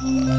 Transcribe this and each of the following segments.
뭐야?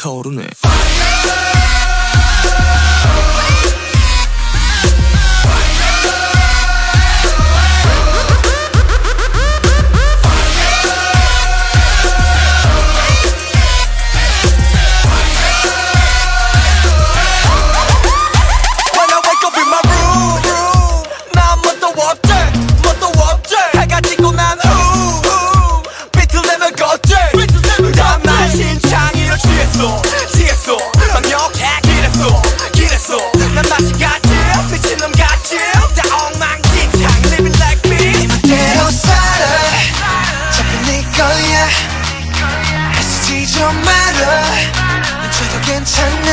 타오르네.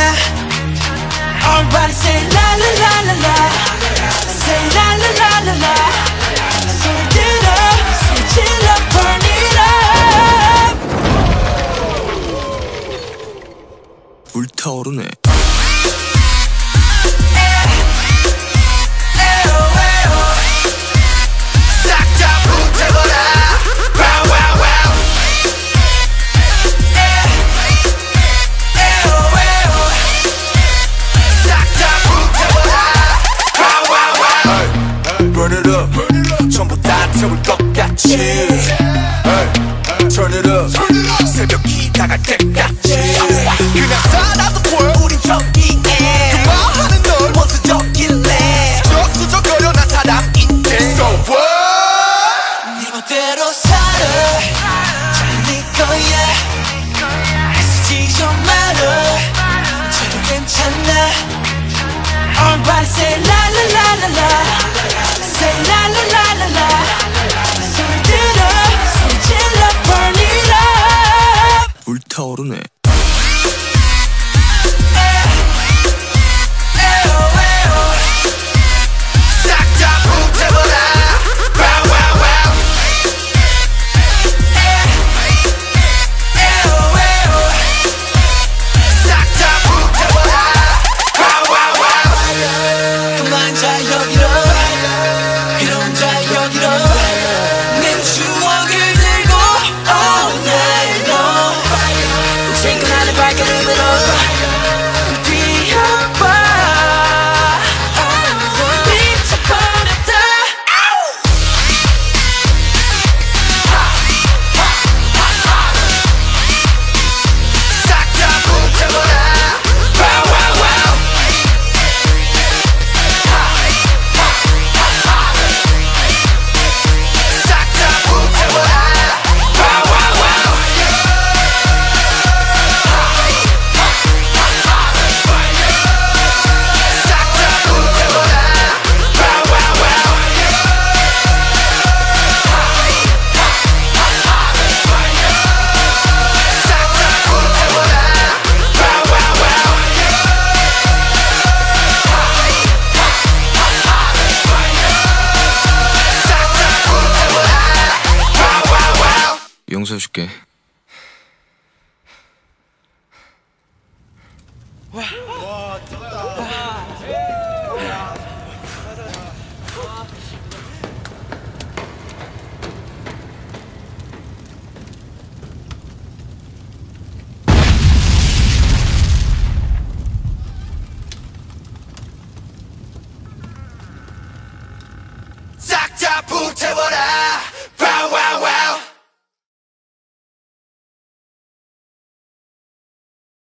Everybody say la la la la la Say la la la la la So get up, switch it up, burn it up 불타오르네 cheers hey, say la la la la la 용서해줄게. 와. 와